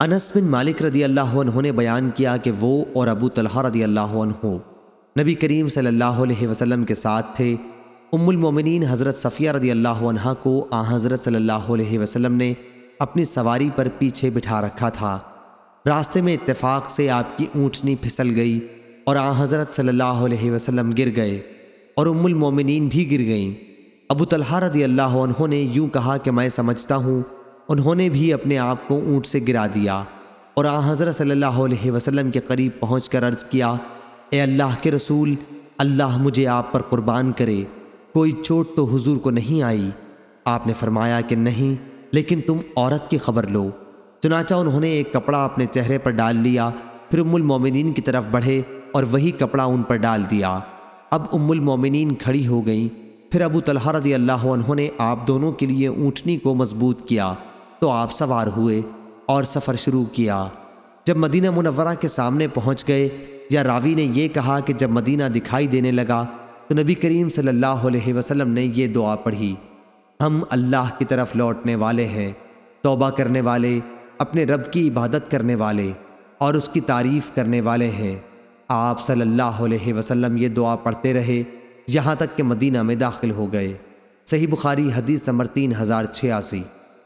انس بن مالک رضی اللہ عنہ نے بیان کیا کہ وہ اور ابو طلحہ رضی اللہ عنہ نبی کریم صلی اللہ علیہ وسلم کے ساتھ تھے۔ ام المومنین حضرت صفیہ رضی اللہ عنہ کو آ حضرت صلی اللہ علیہ وسلم نے اپنی سواری پر پیچھے بٹھا رکھا تھا۔ راستے میں اتفاق سے آپ کی اونٹنی پھسل گئی اور آ حضرت صلی اللہ علیہ وسلم گر گئے اور ام المومنین بھی گر گئیں۔ ابو طلحہ رضی اللہ عنہ نے یوں کہا کہ میں سمجھتا ہوں انہوں نے بھی اپنے آپ کو اونٹ سے گرا دیا اور آ حضرت صلی اللہ علیہ وسلم کے قریب پہنچ کر عرض کیا، اے اللہ کے رسول، اللہ مجھے آپ پر قربان کرے، کوئی چوٹ تو حضور کو نہیں آئی۔ آپ نے فرمایا کہ نہیں، لیکن تم عورت کی خبر لو۔ چنانچہ انہوں نے ایک کپڑا اپنے چہرے پر ڈال لیا، پھر ام المومنین کی طرف بڑھے اور وہی کپڑا ان پر ڈال دیا۔ اب ام المومنین کھڑی ہو گئیں، پھر ابو طلحہ رضی اللہ عنہ نے آپ دونوں کے لیے اونٹنی کو مضبوط کیا۔ تو آپ سوار ہوئے اور سفر شروع کیا۔ جب مدینہ منورہ کے سامنے پہنچ گئے یا راوی نے یہ کہا کہ جب مدینہ دکھائی دینے لگا تو نبی کریم صلی اللہ علیہ وسلم نے یہ دعا پڑھی، ہم اللہ کی طرف لوٹنے والے ہیں، توبہ کرنے والے، اپنے رب کی عبادت کرنے والے اور اس کی تعریف کرنے والے ہیں۔ آپ صلی اللہ علیہ وسلم یہ دعا پڑھتے رہے، یہاں تک کہ مدینہ میں داخل ہو گئے۔ صحیح بخاری حدیث نمبر تین ہزار چھیاسی۔